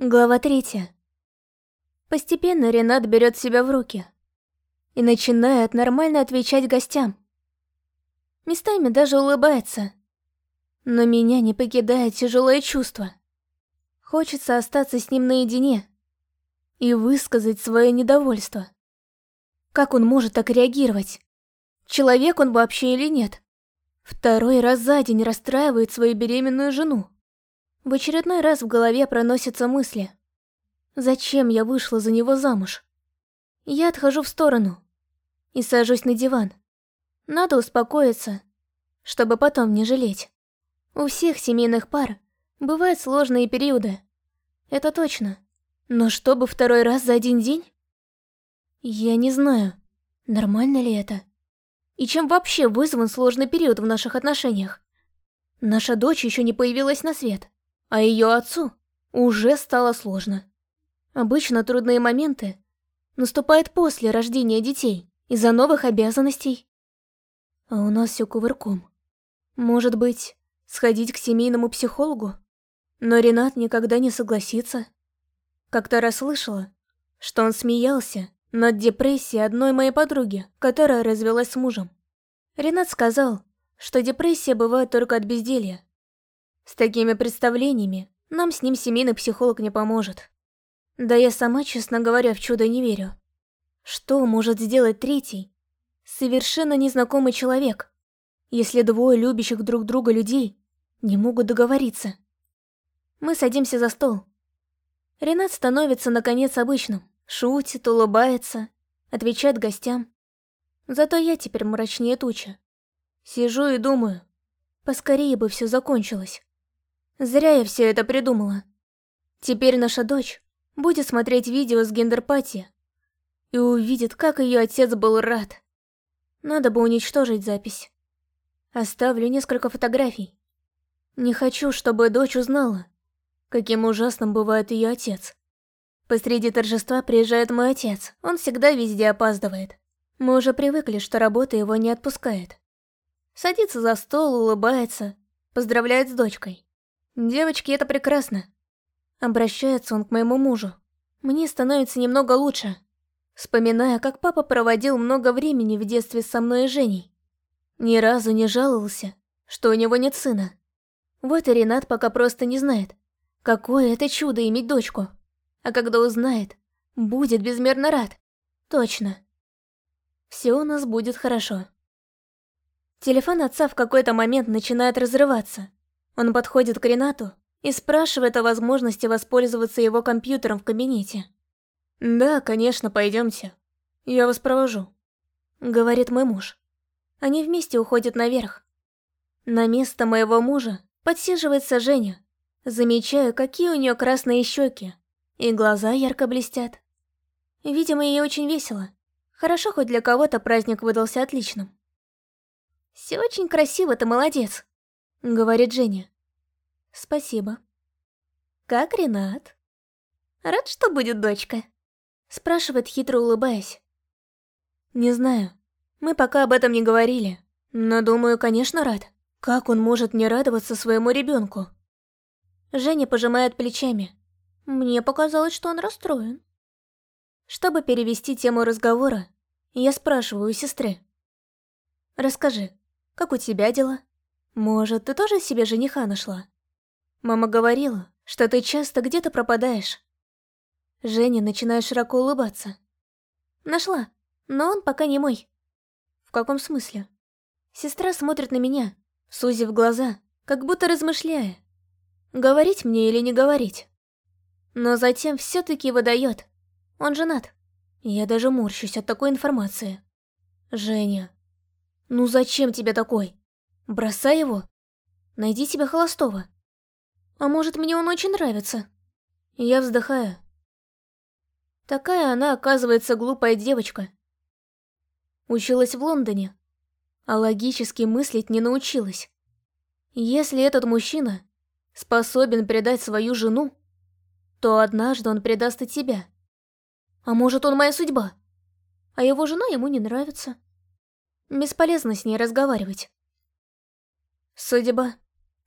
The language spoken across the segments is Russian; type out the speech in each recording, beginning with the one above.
Глава третья. Постепенно Ренат берет себя в руки и начинает нормально отвечать гостям. Местами даже улыбается. Но меня не покидает тяжелое чувство. Хочется остаться с ним наедине и высказать свое недовольство. Как он может так реагировать? Человек он вообще или нет? Второй раз за день расстраивает свою беременную жену. В очередной раз в голове проносятся мысли. Зачем я вышла за него замуж? Я отхожу в сторону и сажусь на диван. Надо успокоиться, чтобы потом не жалеть. У всех семейных пар бывают сложные периоды. Это точно. Но чтобы второй раз за один день? Я не знаю, нормально ли это. И чем вообще вызван сложный период в наших отношениях? Наша дочь еще не появилась на свет а ее отцу уже стало сложно. Обычно трудные моменты наступают после рождения детей из-за новых обязанностей. А у нас все кувырком. Может быть, сходить к семейному психологу? Но Ренат никогда не согласится. Как-то раз слышала, что он смеялся над депрессией одной моей подруги, которая развелась с мужем. Ренат сказал, что депрессия бывает только от безделья, с такими представлениями нам с ним семейный психолог не поможет. Да я сама, честно говоря, в чудо не верю. Что может сделать третий, совершенно незнакомый человек, если двое любящих друг друга людей не могут договориться? Мы садимся за стол. Ренат становится, наконец, обычным. Шутит, улыбается, отвечает гостям. Зато я теперь мрачнее туча. Сижу и думаю, поскорее бы все закончилось. Зря я все это придумала. Теперь наша дочь будет смотреть видео с гендерпати и увидит, как ее отец был рад. Надо бы уничтожить запись. Оставлю несколько фотографий. Не хочу, чтобы дочь узнала, каким ужасным бывает ее отец. Посреди торжества приезжает мой отец, он всегда везде опаздывает. Мы уже привыкли, что работа его не отпускает. Садится за стол, улыбается, поздравляет с дочкой. Девочки, это прекрасно. Обращается он к моему мужу. Мне становится немного лучше, вспоминая, как папа проводил много времени в детстве со мной и Женей. Ни разу не жаловался, что у него нет сына. Вот и Ренат пока просто не знает, какое это чудо иметь дочку. А когда узнает, будет безмерно рад. Точно. Все у нас будет хорошо. Телефон отца в какой-то момент начинает разрываться. Он подходит к Ренату и спрашивает о возможности воспользоваться его компьютером в кабинете. «Да, конечно, пойдемте. Я вас провожу», — говорит мой муж. Они вместе уходят наверх. На место моего мужа подсиживается Женя. Замечаю, какие у нее красные щеки, и глаза ярко блестят. Видимо, ей очень весело. Хорошо, хоть для кого-то праздник выдался отличным. «Все очень красиво, ты молодец», — говорит Женя. «Спасибо». «Как Ренат?» «Рад, что будет дочка?» Спрашивает, хитро улыбаясь. «Не знаю. Мы пока об этом не говорили. Но думаю, конечно, рад. Как он может не радоваться своему ребенку?» Женя пожимает плечами. Мне показалось, что он расстроен. Чтобы перевести тему разговора, я спрашиваю у сестры. «Расскажи, как у тебя дела?» Может, ты тоже себе жениха нашла? Мама говорила, что ты часто где-то пропадаешь. Женя начинает широко улыбаться. Нашла, но он пока не мой. В каком смысле? Сестра смотрит на меня, сузив глаза, как будто размышляя. Говорить мне или не говорить? Но затем все-таки выдает. Он женат. Я даже морщусь от такой информации. Женя, ну зачем тебе такой? Бросай его. Найди себе холостого. А может, мне он очень нравится? Я вздыхаю. Такая она, оказывается, глупая девочка. Училась в Лондоне, а логически мыслить не научилась. Если этот мужчина способен предать свою жену, то однажды он предаст и тебя. А может, он моя судьба? А его жена ему не нравится. Бесполезно с ней разговаривать. Судьба.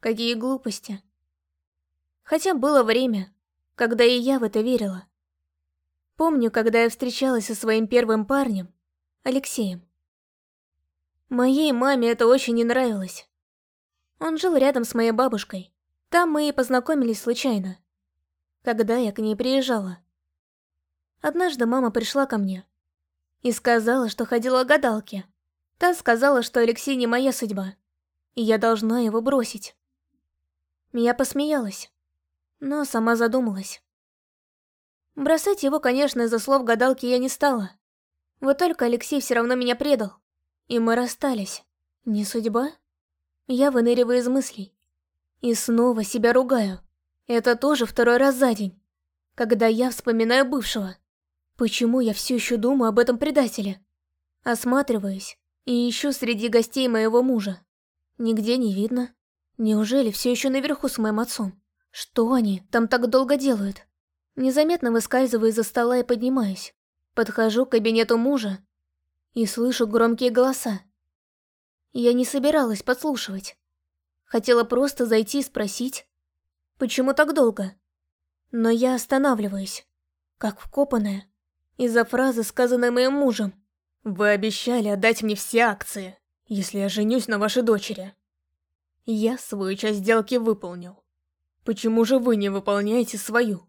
Какие глупости. Хотя было время, когда и я в это верила. Помню, когда я встречалась со своим первым парнем, Алексеем. Моей маме это очень не нравилось. Он жил рядом с моей бабушкой. Там мы и познакомились случайно, когда я к ней приезжала. Однажды мама пришла ко мне и сказала, что ходила к гадалке. Та сказала, что Алексей не моя судьба, и я должна его бросить. Я посмеялась, но сама задумалась. Бросать его, конечно, из-за слов гадалки я не стала. Вот только Алексей все равно меня предал. И мы расстались. Не судьба? Я выныриваю из мыслей. И снова себя ругаю. Это тоже второй раз за день. Когда я вспоминаю бывшего. Почему я все еще думаю об этом предателе? Осматриваюсь и ищу среди гостей моего мужа. Нигде не видно. Неужели все еще наверху с моим отцом? Что они там так долго делают? Незаметно выскальзываю из-за стола и поднимаюсь. Подхожу к кабинету мужа и слышу громкие голоса. Я не собиралась подслушивать. Хотела просто зайти и спросить, почему так долго. Но я останавливаюсь, как вкопанная, из-за фразы, сказанной моим мужем. «Вы обещали отдать мне все акции, если я женюсь на вашей дочери». Я свою часть сделки выполнил. Почему же вы не выполняете свою?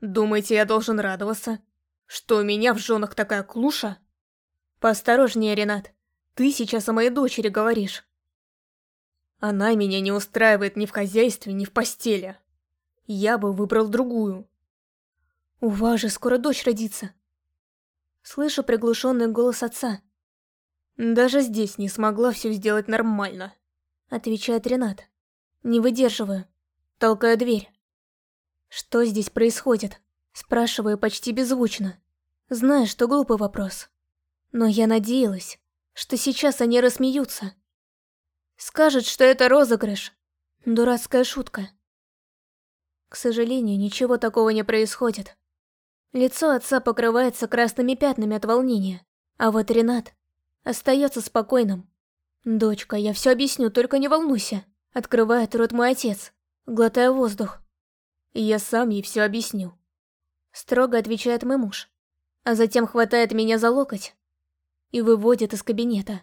Думаете, я должен радоваться? Что у меня в женах такая клуша? Поосторожнее, Ренат. Ты сейчас о моей дочери говоришь. Она меня не устраивает ни в хозяйстве, ни в постели. Я бы выбрал другую. У вас же скоро дочь родится. Слышу приглушенный голос отца. Даже здесь не смогла все сделать нормально. Отвечает Ренат. Не выдерживаю. Толкаю дверь. Что здесь происходит? Спрашиваю почти беззвучно. Знаю, что глупый вопрос. Но я надеялась, что сейчас они рассмеются. Скажут, что это розыгрыш. Дурацкая шутка. К сожалению, ничего такого не происходит. Лицо отца покрывается красными пятнами от волнения, а вот Ренат остается спокойным. «Дочка, я все объясню, только не волнуйся», — открывает рот мой отец, глотая воздух я сам ей все объясню. Строго отвечает мой муж, а затем хватает меня за локоть и выводит из кабинета.